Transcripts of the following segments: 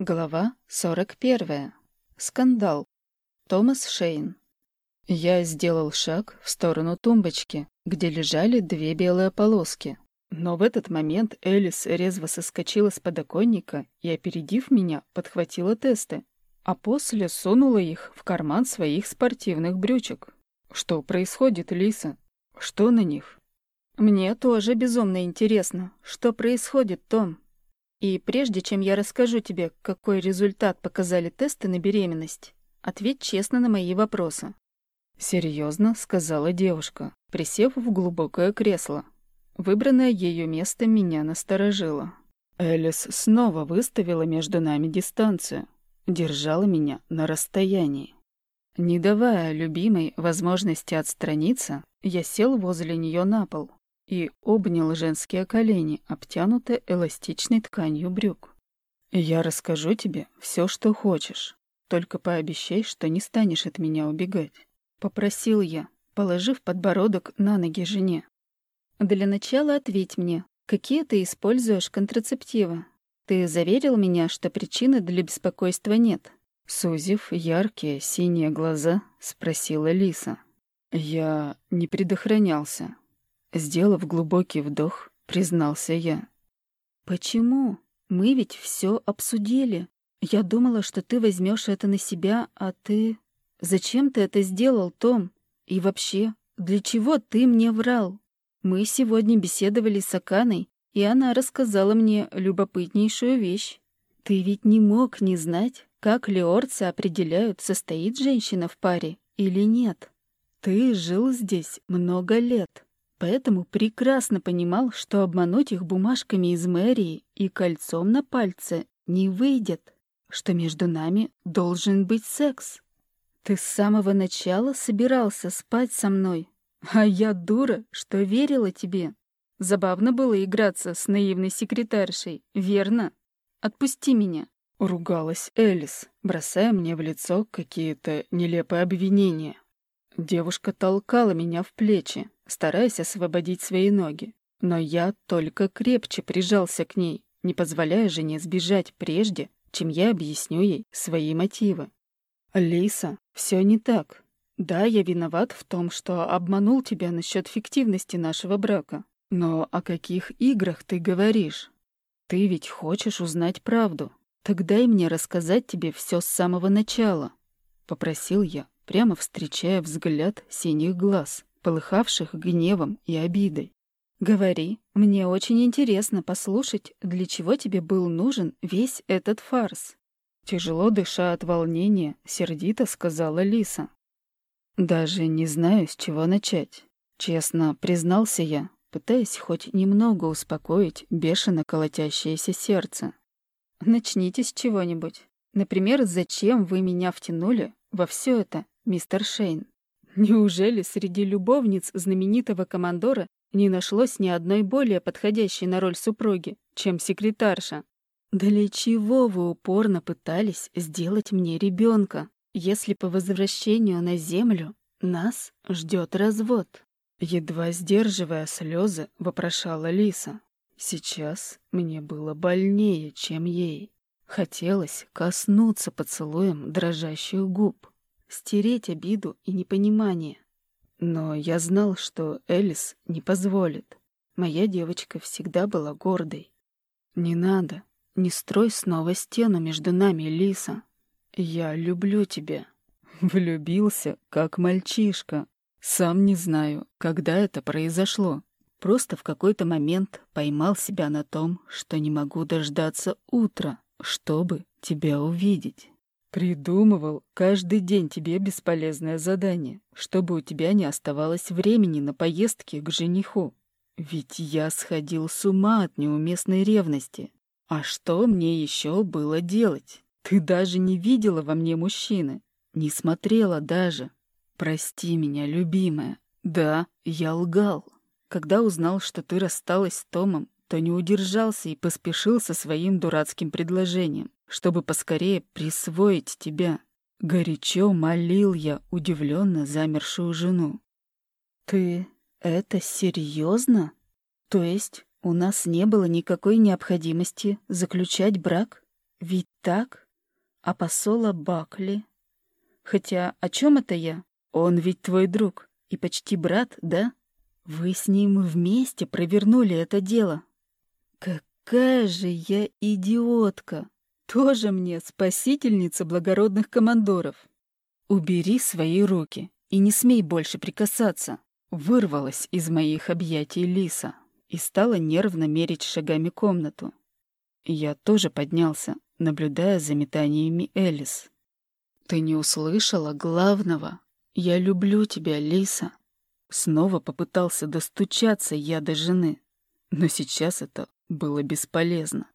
Глава 41. Скандал. Томас Шейн. Я сделал шаг в сторону тумбочки, где лежали две белые полоски. Но в этот момент Элис резво соскочила с подоконника и, опередив меня, подхватила тесты, а после сунула их в карман своих спортивных брючек. Что происходит, Лиса? Что на них? Мне тоже безумно интересно, что происходит, Том. И прежде чем я расскажу тебе, какой результат показали тесты на беременность, ответь честно на мои вопросы. Серьезно, сказала девушка, присев в глубокое кресло. Выбранное ее место меня насторожило. Элис снова выставила между нами дистанцию, держала меня на расстоянии. Не давая любимой возможности отстраниться, я сел возле нее на пол и обнял женские колени, обтянутые эластичной тканью брюк. «Я расскажу тебе все, что хочешь. Только пообещай, что не станешь от меня убегать», — попросил я, положив подбородок на ноги жене. «Для начала ответь мне, какие ты используешь контрацептивы? Ты заверил меня, что причины для беспокойства нет?» Сузив яркие синие глаза, спросила Лиса. «Я не предохранялся», Сделав глубокий вдох, признался я. «Почему? Мы ведь все обсудили. Я думала, что ты возьмешь это на себя, а ты... Зачем ты это сделал, Том? И вообще, для чего ты мне врал? Мы сегодня беседовали с Аканой, и она рассказала мне любопытнейшую вещь. Ты ведь не мог не знать, как леорцы определяют, состоит женщина в паре или нет. Ты жил здесь много лет поэтому прекрасно понимал, что обмануть их бумажками из мэрии и кольцом на пальце не выйдет, что между нами должен быть секс. Ты с самого начала собирался спать со мной, а я дура, что верила тебе. Забавно было играться с наивной секретаршей, верно? Отпусти меня. Ругалась Элис, бросая мне в лицо какие-то нелепые обвинения. Девушка толкала меня в плечи, стараясь освободить свои ноги. Но я только крепче прижался к ней, не позволяя жене сбежать прежде, чем я объясню ей свои мотивы. «Лиса, все не так. Да, я виноват в том, что обманул тебя насчет фиктивности нашего брака. Но о каких играх ты говоришь? Ты ведь хочешь узнать правду. Так дай мне рассказать тебе все с самого начала», — попросил я, прямо встречая взгляд синих глаз полыхавших гневом и обидой. «Говори, мне очень интересно послушать, для чего тебе был нужен весь этот фарс». Тяжело дыша от волнения, сердито сказала Лиса. «Даже не знаю, с чего начать. Честно, признался я, пытаясь хоть немного успокоить бешено колотящееся сердце. «Начните с чего-нибудь. Например, зачем вы меня втянули во все это, мистер Шейн?» Неужели среди любовниц знаменитого командора не нашлось ни одной более подходящей на роль супруги, чем секретарша? Для чего вы упорно пытались сделать мне ребенка, если по возвращению на землю нас ждет развод? Едва сдерживая слезы, вопрошала Лиса. Сейчас мне было больнее, чем ей. Хотелось коснуться поцелуем дрожащих губ стереть обиду и непонимание. Но я знал, что Элис не позволит. Моя девочка всегда была гордой. Не надо, не строй снова стену между нами, Лиса. Я люблю тебя. Влюбился, как мальчишка. Сам не знаю, когда это произошло. Просто в какой-то момент поймал себя на том, что не могу дождаться утра, чтобы тебя увидеть. Придумывал каждый день тебе бесполезное задание, чтобы у тебя не оставалось времени на поездки к жениху. Ведь я сходил с ума от неуместной ревности. А что мне еще было делать? Ты даже не видела во мне мужчины. Не смотрела даже. Прости меня, любимая. Да, я лгал. Когда узнал, что ты рассталась с Томом, то не удержался и поспешил со своим дурацким предложением чтобы поскорее присвоить тебя. Горячо молил я удивленно замершую жену. Ты это серьезно? То есть у нас не было никакой необходимости заключать брак? Ведь так? А посола Бакли? Хотя о чем это я? Он ведь твой друг и почти брат, да? Вы с ним вместе провернули это дело. Какая же я идиотка! Тоже мне спасительница благородных командоров. Убери свои руки и не смей больше прикасаться. Вырвалась из моих объятий Лиса и стала нервно мерить шагами комнату. Я тоже поднялся, наблюдая за метаниями Элис. «Ты не услышала главного? Я люблю тебя, Лиса!» Снова попытался достучаться я до жены, но сейчас это было бесполезно.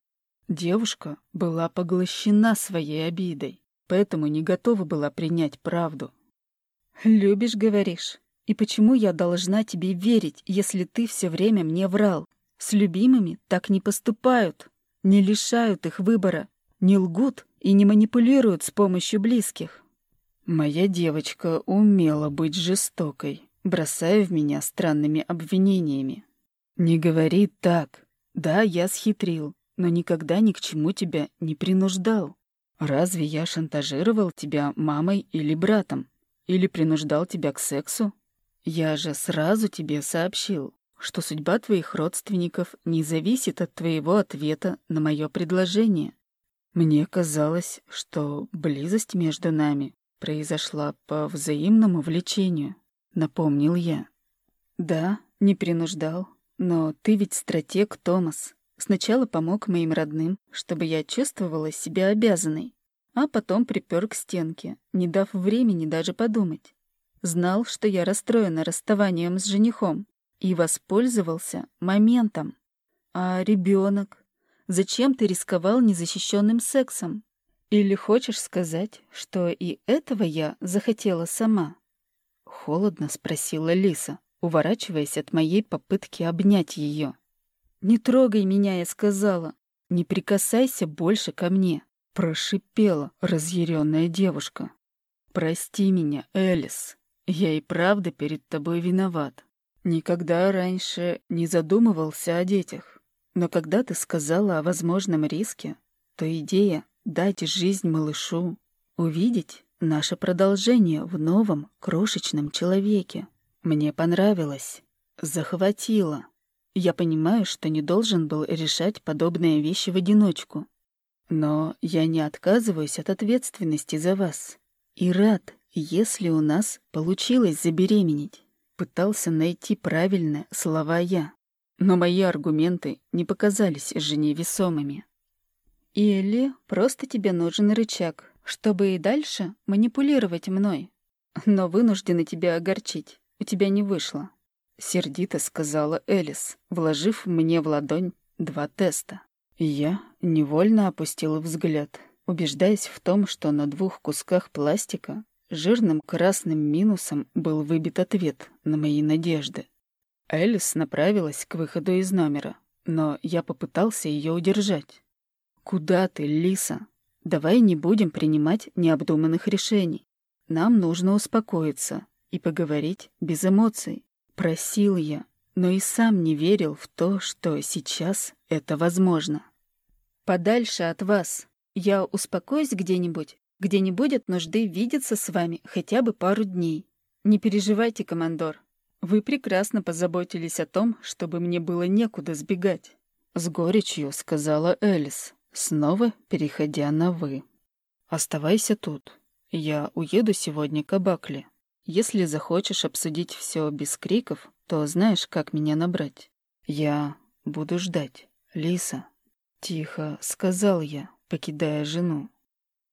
Девушка была поглощена своей обидой, поэтому не готова была принять правду. «Любишь, говоришь? И почему я должна тебе верить, если ты все время мне врал? С любимыми так не поступают, не лишают их выбора, не лгут и не манипулируют с помощью близких». Моя девочка умела быть жестокой, бросая в меня странными обвинениями. «Не говори так. Да, я схитрил, но никогда ни к чему тебя не принуждал. Разве я шантажировал тебя мамой или братом? Или принуждал тебя к сексу? Я же сразу тебе сообщил, что судьба твоих родственников не зависит от твоего ответа на мое предложение. Мне казалось, что близость между нами произошла по взаимному влечению, напомнил я. Да, не принуждал, но ты ведь стратег, Томас. Сначала помог моим родным, чтобы я чувствовала себя обязанной, а потом припер к стенке, не дав времени даже подумать. Знал, что я расстроена расставанием с женихом, и воспользовался моментом. А ребенок? Зачем ты рисковал незащищенным сексом? Или хочешь сказать, что и этого я захотела сама? Холодно спросила Лиса, уворачиваясь от моей попытки обнять ее. «Не трогай меня», — я сказала. «Не прикасайся больше ко мне», — прошипела разъяренная девушка. «Прости меня, Элис. Я и правда перед тобой виноват. Никогда раньше не задумывался о детях. Но когда ты сказала о возможном риске, то идея дать жизнь малышу, увидеть наше продолжение в новом крошечном человеке, мне понравилось, захватило. Я понимаю, что не должен был решать подобные вещи в одиночку. Но я не отказываюсь от ответственности за вас. И рад, если у нас получилось забеременеть. Пытался найти правильные слова я. Но мои аргументы не показались жене весомыми. Или просто тебе нужен рычаг, чтобы и дальше манипулировать мной. Но вынуждена тебя огорчить. У тебя не вышло. Сердито сказала Элис, вложив мне в ладонь два теста. Я невольно опустила взгляд, убеждаясь в том, что на двух кусках пластика жирным красным минусом был выбит ответ на мои надежды. Элис направилась к выходу из номера, но я попытался ее удержать. «Куда ты, Лиса? Давай не будем принимать необдуманных решений. Нам нужно успокоиться и поговорить без эмоций. Просил я, но и сам не верил в то, что сейчас это возможно. Подальше от вас. Я успокоюсь где-нибудь, где не будет нужды видеться с вами хотя бы пару дней. Не переживайте, командор. Вы прекрасно позаботились о том, чтобы мне было некуда сбегать. С горечью сказала Элис, снова переходя на «вы». «Оставайся тут. Я уеду сегодня к Абакли. Если захочешь обсудить все без криков, то знаешь, как меня набрать. Я буду ждать, Лиса. Тихо сказал я, покидая жену.